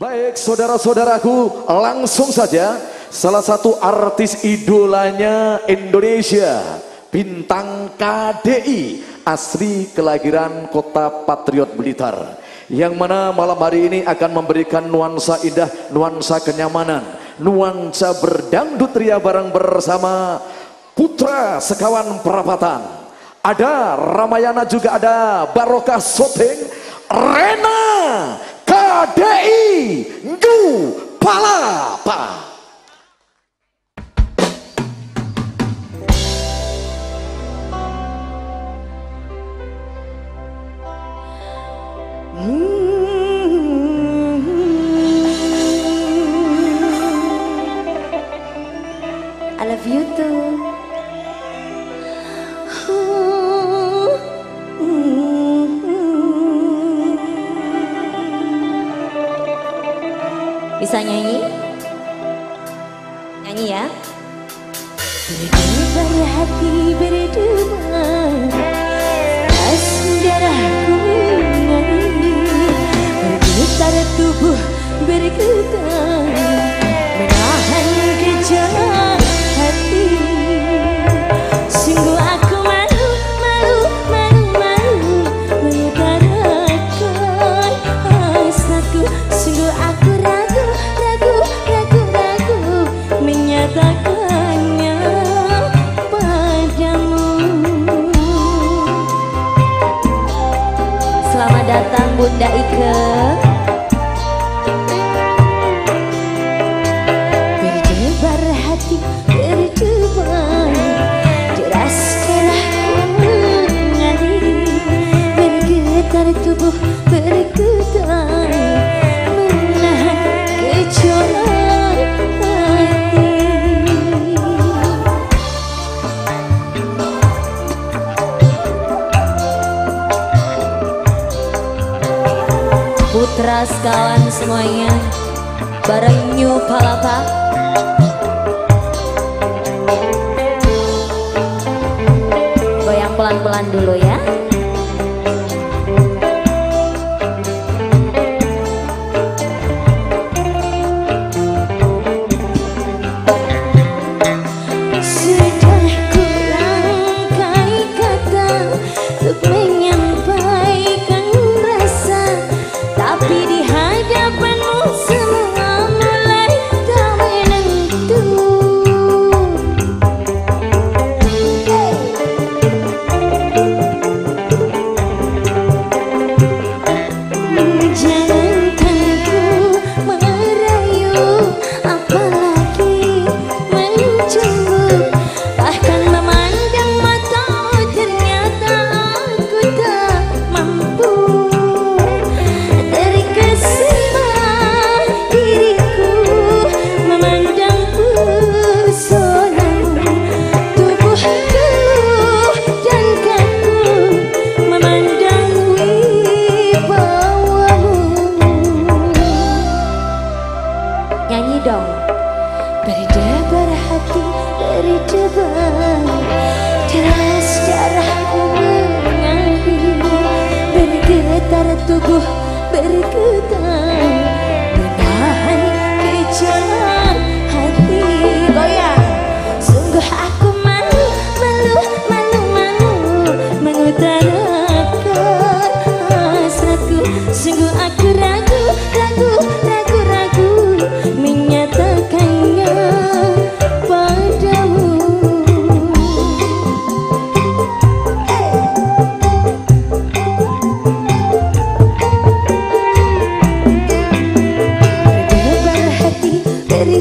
Baik saudara-saudaraku langsung saja salah satu artis idolanya Indonesia bintang KDI asli kelahiran kota Patriot Blitar yang mana malam hari ini akan memberikan nuansa indah, nuansa kenyamanan, nuansa berdangdut ria bareng bersama putra sekawan perapatan. Ada Ramayana juga ada Barokah Soteng, Rena KDI Ngu Palapa. Bisa nyanyi? Nyanyi ya. Berdebar hati berdebar Das darahku mengalir Bergetar tubuh bergetar Daike Putra sekawan semuanya. Bareng New Palapa. Goyang pelan-pelan dulu ya Bergetar tubuh bergetar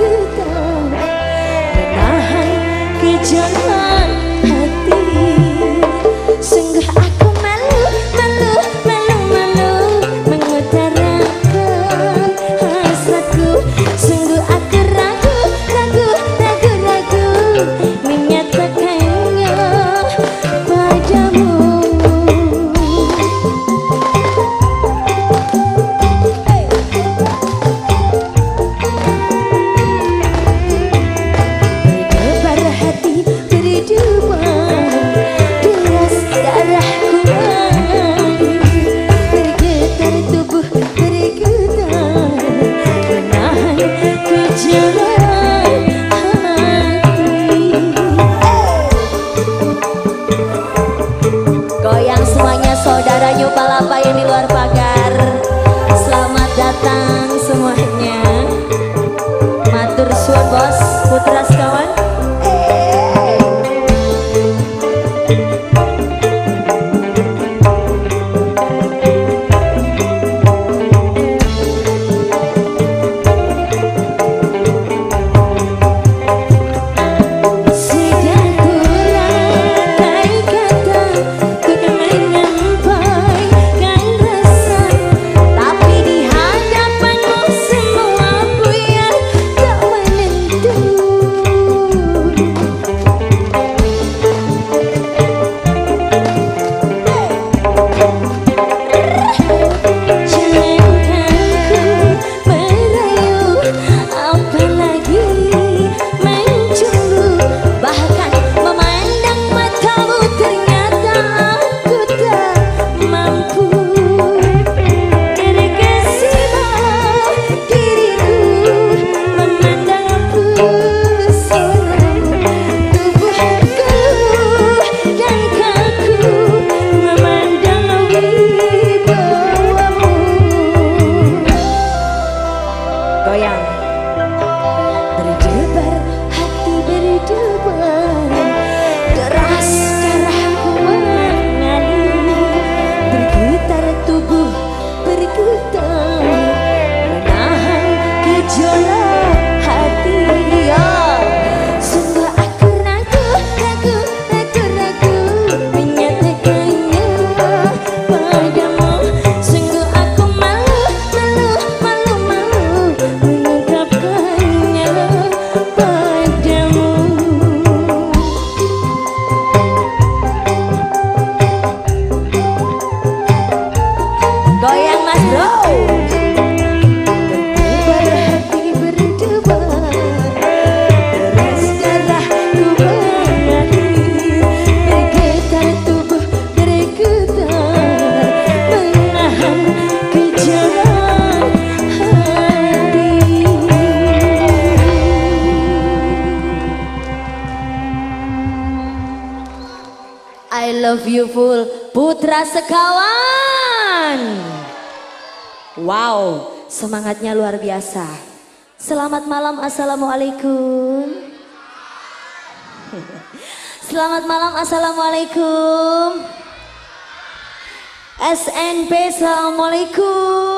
love you full Putra Sekawan. Wow semangatnya luar biasa. Selamat malam Assalamualaikum. Selamat malam Assalamualaikum. SNP Assalamualaikum